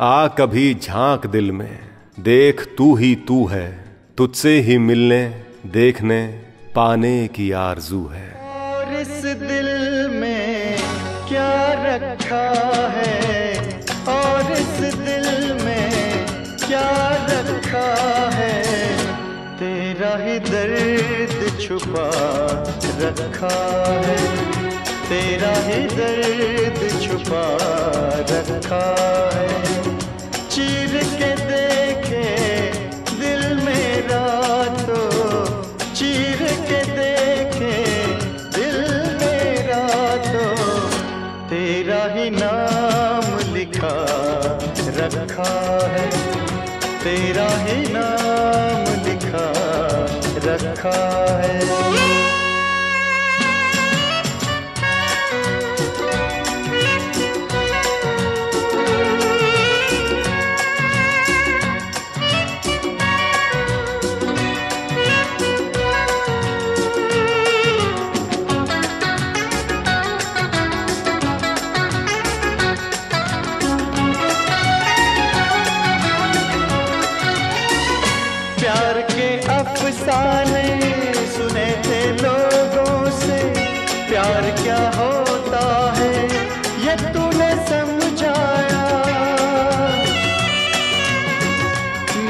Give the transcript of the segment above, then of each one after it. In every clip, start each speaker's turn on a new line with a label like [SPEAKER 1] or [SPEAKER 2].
[SPEAKER 1] आ कभी झाँक दिल में। देख तू ही तू है, तुझसे ही मिलने, देखने, पाने की आरज़ू है।
[SPEAKER 2] और इस दिल में क्या रखा है? और इस दिल में क्या रखा है? तेरा ही दर्द छुपा रखा है। तेरा ही दर्द छुपा रखा है। तेरा ही नाम लिखा रखा है। अफसाने सुने थे लोगों से, प्यार क्या होता है, ये तूने समझाया।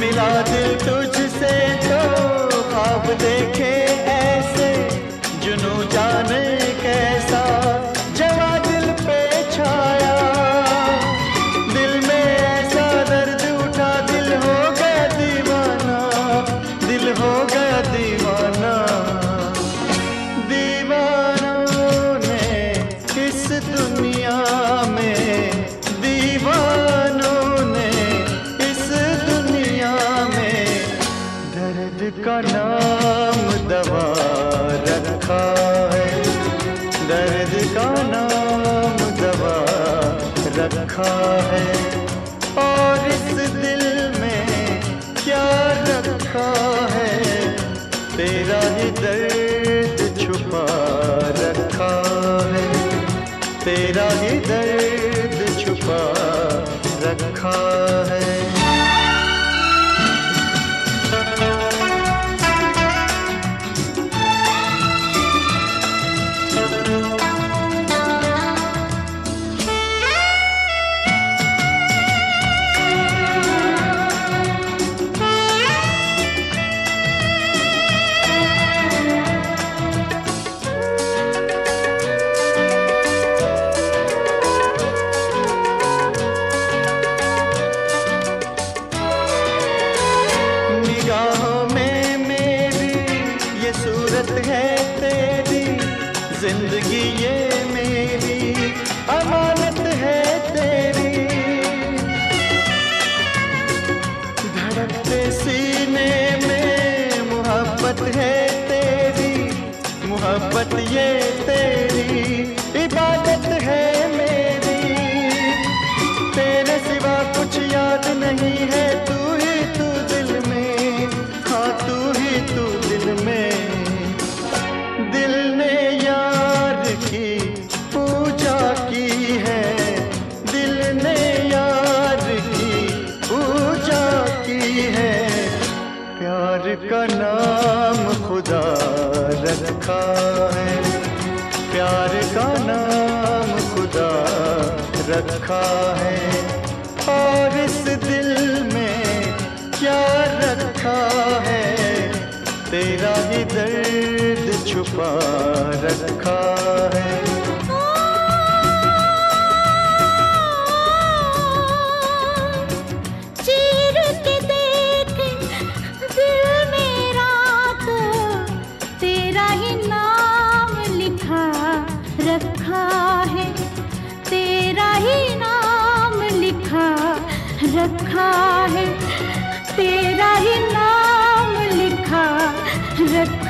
[SPEAKER 2] मिला दिल तुझसे तो आप देखे दर्द का नाम दवा रखा है। दर्द का नाम दवा रखा है। सूरत है तेरी, ज़िंदगी ये मेरी, अमानत है तेरी। धड़कते सीने में मोहब्बत है तेरी, मोहब्बत ये तेरी, इबादत है मेरी। तेरे सिवा कुछ याद नहीं है, तू ही तू दिल में हाँ तू ही तू दिल में। रखा है। और इस दिल में क्या रखा है? तेरा ही दर्द छुपा रखा है।
[SPEAKER 3] रखा है। रखा है तेरा ही नाम लिखा रखा